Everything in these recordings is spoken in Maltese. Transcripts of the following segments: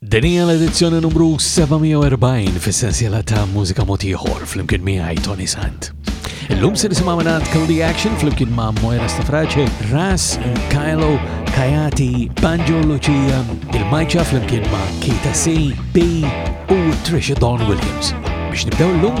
Din hija l-edizzjoni numru 740 fis-sensiela ta' mużika mod ieħor flimkien miegħi Tony Sant. Illum se nisimgħu mingħand Cody Action flimkien ma' Moira Stafrace, Ras, Kylo, Kajati, Banjo Lucia, il-Majċa flimkien ma' Kita C, B u Trisha Dawn Williams. Biex nibdew l-lum,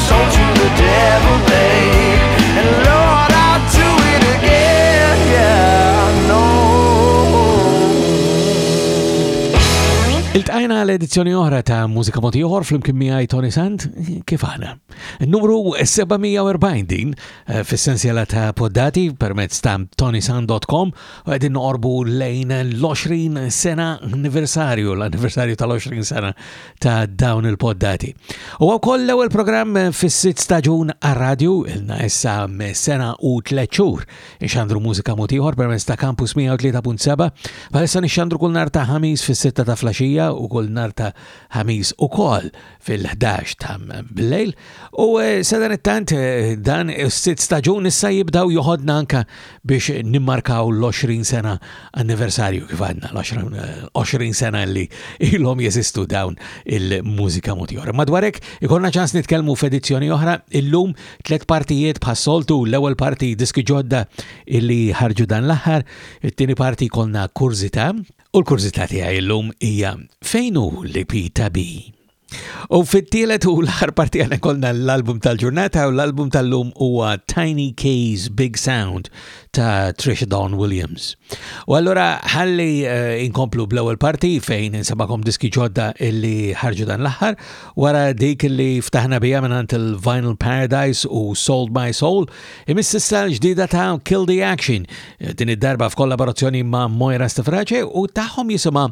Iltqajna l-edizzjoni oħra ta' Mużika Moti Oħor fl-imkien miegħi Tony Sant, kif aħna. Numru 740 din eh, fis-sensiela ta' poddati permezz ta' tonysant.com u qegħdin noqorbu lejn l-20 sena anniversarju, l-anniversarju tal-20 sena ta' dawn il-poddati. U wkoll l-ewwel programm fis-sitt staġun għar-radju ilna issa sena u tliet xhur ixandru mużika motiħor permezz ta' Campus 103.7 bħalissa nixxandru kull nar ta' ħamis fis-sitta ta' flaxija u kull nar ta' ħamis ukoll fil-11 ta' billejl. U eh, sadan it-tant eh, dan is-sitt staġun issa jibdaw joħodna anka biex nimmarkaw l-20 sena anniversarju kif għadna l-20 eh, sena li ilhom jeżistu dawn il-mużika motjora. Madwarek ikonna ċans nitkellmu f'edizzjoni oħra illum tliet partijiet bħas-soltu l-ewwel parti diski ġodda illi ħarġu dan l-aħħar, it-tieni parti konna kurzita u l-kurzita tiegħi illum hija fejn hu li Pita bi. U fit-tielet u l-aħħar parti għana kolna l-album tal-ġurnata u l-album tal-lum huwa Tiny K's Big Sound ta' Trish Dawn Williams. U allura ħalli uh, inkomplu bl-ewwel parti fejn insabakom diski ġodda illi ħarġu dan l-aħħar wara dik illi ftaħna bija minn il-Vinyl Paradise u Sold My Soul imiss issa l-ġdida ta' Kill the Action din id-darba f'kollaborazzjoni ma' Moira Stefrace u tagħhom jisimha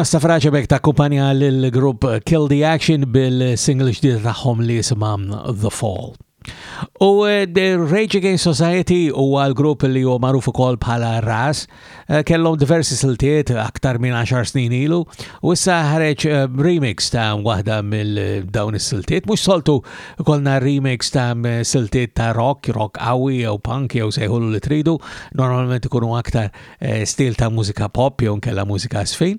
Għana stafraċa bek ta' kumpanja l-grupp Kill the Action bil-single ġdida tagħhom li jisimam The Fall. U eh, The Rage Against Society huwa l-grupp li huwa magħruf ukoll bħala Ras, Eh, kellhom diversi siltiet aktar minn 10 snin ilu u issa ħareġ eh, remix ta' waħda mill eh, dawn is-siltiet. Mhux soltu kolna remix ta' siltiet ta' rock, rock qawwi jew punk jew sejħulu li tridu, normalment ikunu aktar stil ta' mużika pop jew nkella mużika sfin.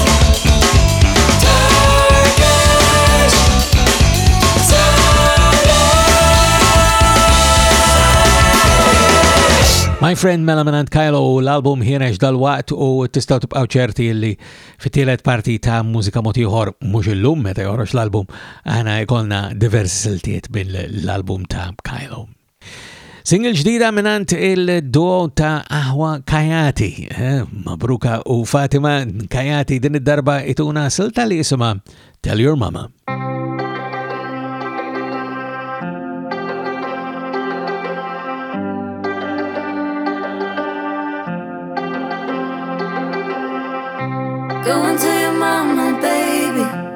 My Friend Mela Menant Kylo l-album ħireġ dal-waqt u tistaw tibqaw ċerti li fit-tielet parti ta' mużika motiħor mux illum meta joħroġ l-album għana jkollna diversi siltiet bil-album ta' Kylo. Single ġdida minant il-duo ta' Ahwa Kajati, eh, Mabruka u Fatima Kajati din id-darba ituna silta li jisima Tell Your Mama. Go and tell your mama, baby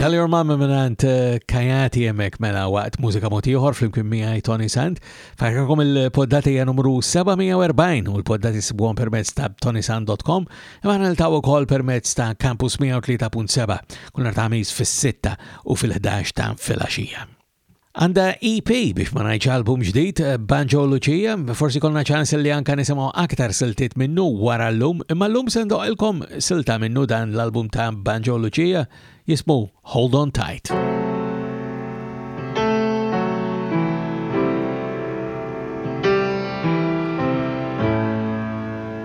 Tell your mama minant eh, kajati jemek mela waqt mużika motiħor fl-imkien miħaj Tony Sant. Fajkakom il-poddati hija numru 740 u l-poddati sibuħom permezz ta' tonysant.com imma nil-taw ukoll permezz ta' Campus 103.7 kull nartamis fis-6 u fil-11 ta' fil-axija. Għanda EP biex ma ngħidx album ġdid, Banjo Lucia, forsi konna ċans li anka nisimgħu aktar siltiet minnu wara llum, imma llum se ndoqilkom silta minnu dan l-album ta' Banjo Lucia jismu Hold On Tight.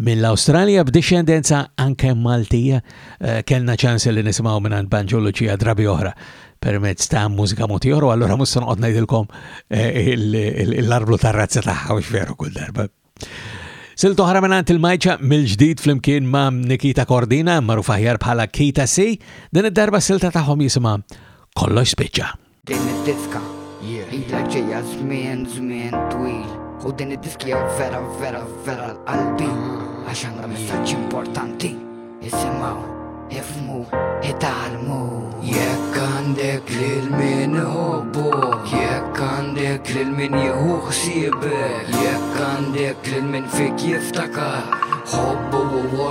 Mill-Awstralja b'dixxendenza anke Maltija, kellna ċans li nisimgħu mingħand Banjo Lucia drabi oħra permezz ta' mużika motioro, allura mhux se noqgħod ngħidilkom eh, l-arblu tar-razza tagħha mhux veru kull darba. Silt oħra mingħand il-Majċa mill-ġdid flimkien ma' Nikita Kordina, magħruf aħjar bħala Kita Si, din id-darba silta tagħhom jisimha Kollox Spiċċa. Din id-diska Ilek ġeja żmien żmien twil U din id-diskija vera vera vera l-qalbi Għax għandha messaġġ importanti Isimaw, ifmu, italmu Jekk għandek lil min hobbu Jekk għandek lil min jieħu ħsiebek Jekk għandek lil min fik jiftakar Hobbu u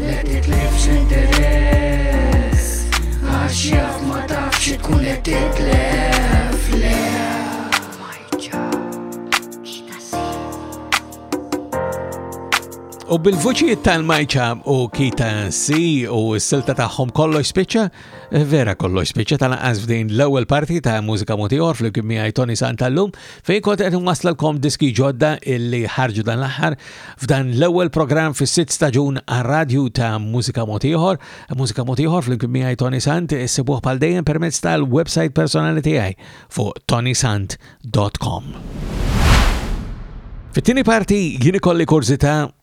Le titlifx l-interess Għax jaf ma tafx ikun qed titlef Le ma jġabx nasib U bil-vuċijiet tal-Majċa u Kita Si u s-silta tagħhom kollox spiċċa, vera kollox spiċċa tal-anqas f'din l-ewwel parti ta' mużika motiħor fl-kien miegħi Tony Santallum Fejn kont qed nwasslalkom diski ġodda illi ħarġu dan l-aħħar f'dan l-ewwel programm fis-sitt staġun għar-radju ta' Mużika Motiħor, Mużika Motiħor fl-imkien miegħi Tony Sant issibuh bħal dejjem permezz tal-website personali tiegħi fuq tonysant.com. Fit-tieni parti jien ikolli kurzità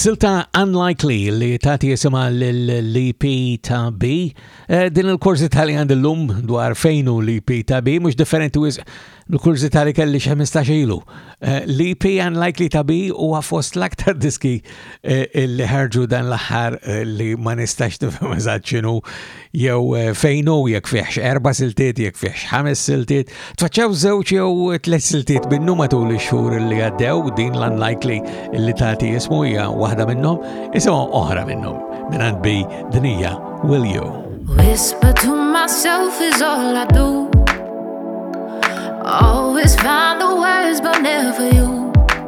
Silta Unlikely li tati jisima l-LP ta' B. Eh, din il-korsi tali għand l-lum dwar fejnu l-LP ta' B, mux differenti wiz l-korsi tali kelli xemis ta' xilu. Eh, L-LP Unlikely ta' B u għafost l-aktar diski eh, li ħarġu dan l-ħar li ma nistax nifem eżatt jew eh, fejnu jekk fiex erba siltiet, jekk fiex ħames siltiet, tfaċċaw żewġ jew tliet siltiet minnu matul ix-xhur li għaddew din l-unlikely li tagħti ismu hija waħda minnhom, isma oħra minnhom minn bi dinija Will You. Whisper to myself is all I do Always find the words but never you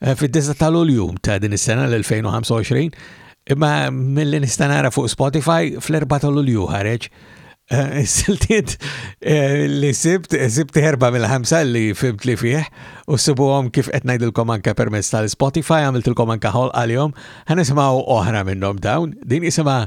Eh, Fid-disa ta' Lulju ta' din is-sena l-2025, imma mill-li nistanara fuq Spotify fl-4 ta' Lulju ħareġ eh, siltiet eh, li sibt, sibt erba mill-ħamsa li fimt li fih u sibuhom kif qed ngħidilkom anke permezz tal-Spotify għamiltilkom anke ħol għalihom, ħanismaw oħra minnhom dawn, din isimha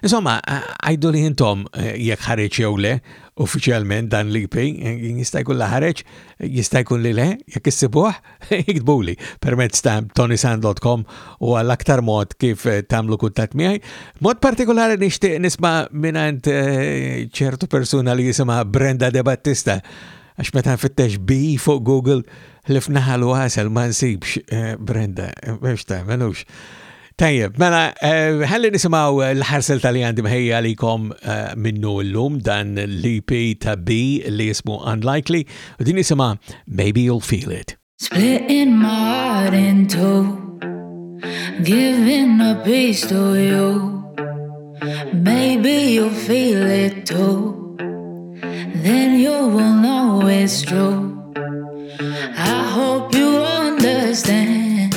Insomma, għajdu li jintom eh, jekk ħareġ jew le, uffiċjalment dan l-IP, eh, jista' jkun la ħareġ, jista' jkun li le, jekk issibuh, iktbuli permezz ta' tonisan.com u għal aktar mod kif eh, tagħmlu kuntatt miegħi. Mod partikolari nixtieq nisma' mingħand ċertu persuna li jisimha Brenda De Battista għax meta nfittex bi fuq Google ħlif naħal u għasel ma nsibx Brenda, biex ta' menux. Tajjeb, mela, eh, ħalli nisimaw eh, l-ħarsel tal-li għandi mħejja li kom eh, minnu l-lum dan l-EP ta' B li jismu Unlikely, u din jisima Maybe You'll Feel It. Splitting my heart in two, giving a piece to you. Maybe you'll feel it too, then you will know it's true. I hope you understand.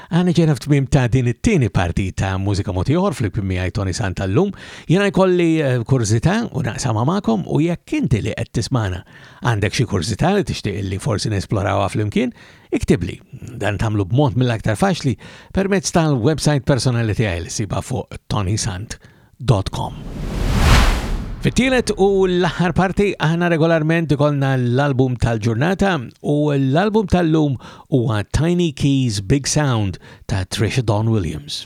Aħna ġejna f'tmiem ta' din it-tieni parti ta' Mużika Motiħor fl-kbim miegħi Tony Santa llum. Jiena jkolli eh, kurżità u naqsama magħkom u jekk inti li qed tismana għandek xi kurżità li tixtieq li forsi nesplorawha flimkien, iktibli. Dan tagħmlu b'mod mill-aktar faċli permezz tal-website personali tiegħi li sibha fuq tonysant.com. www.radiomaria.com. Fit-tielet u l-aħħar parti aħna regolarment ikollna l-album tal-ġurnata u l-album tal-lum huwa Tiny Keys Big Sound ta' Trisha Dawn Williams.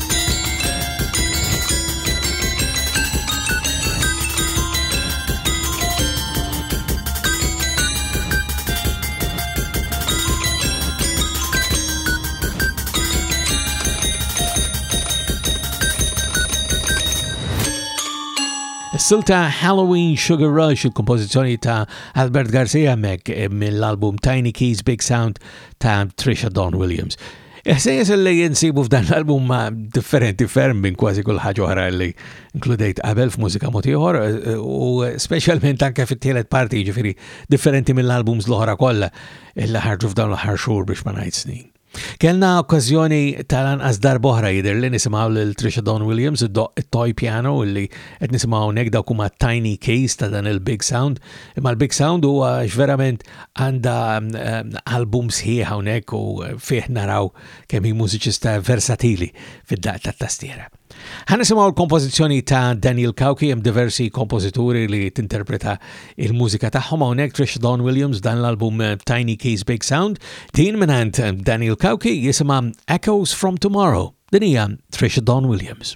Silta Halloween Sugar Rush, il-kompożizzjoni ta' Albert Garcia Mek eh, mill-album Tiny Keys Big Sound ta' Trisha Don Williams. Iħsejjes li jinsibu f'dan l-album ma differenti ferm minn kważi kull ħaġa oħra li inkludejt qabel f'mużika mod ieħor u speċjalment anke fit-tielet parti ġifieri differenti mill-albums l-oħra kollha li ħarġu f'dan l-aħħar xhur biex ma ngħid snin. Kellna okkażjoni tal-anqas darba oħra jidher li nisimgħu lil Trisha Don Williams id-doq it-toy piano li qed nisimgħu hawnhekk dawk huma tiny keys ta' dan il-big sound. Imma l-big sound huwa verament Għandha album sħiħ hawnhekk u fih naraw kemm hi mużiċista versatili fid-daqq tat-tastiera. Ħana simgħu l-kompożizzjoni ta' Daniel Kauki hemm diversi kompożituri li tinterpreta il-mużika tagħhom hawnhekk Trish Don Williams dan l-album Tiny Keys Big Sound din mingħand Daniel Kauki jisimha Echoes from Tomorrow. Din hija Trish Don Williams.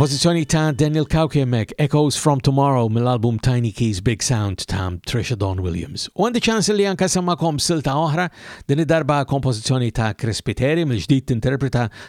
Kompożizzjoni ta' Daniel Kaukemek, Echoes from Tomorrow mill-album Tiny Keys Big Sound ta' Trisha Dawn Williams. U għandi ċans li anka semmakom silta oħra, din id-darba kompożizzjoni ta' Chris Piteri mill-ġdid tinterpreta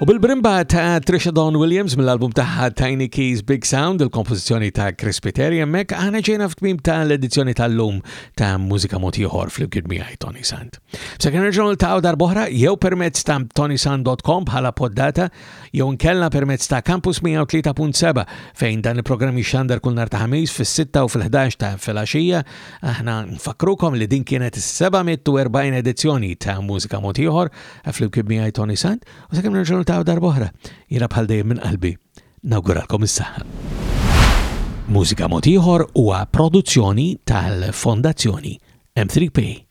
U bil-brimba ta' Trisha Dawn Williams mill-album taħħa Tiny Keys Big Sound, il-kompożizzjoni ta' Chris Piteri hemmhekk aħna ġejna f'tmim ta' l-edizzjoni tal-lum ta' mużika mod ieħor fl-imkien miegħi Tony Sand. Sakemm nerġgħu ta' darbohra jew permezz ta' tonysan.com bħala poddata jew inkella permezz ta' Campus 103.7 fejn dan il-programm jixxandar kull nhar ta' ħamis fis-6 u fil-11 ta' filgħaxija. Aħna nfakkrukom li din kienet is-740 edizzjoni ta' Mużika Mod Ieħor flimkien miegħi Tony Sant u sakemm nerġgħu ta' darb'oħra. Jiena bħal dejjem minn qalbi nawguralkom is-saħħa. Mużika Mod Ieħor huwa produzzjoni tal-Fondazzjoni M3P.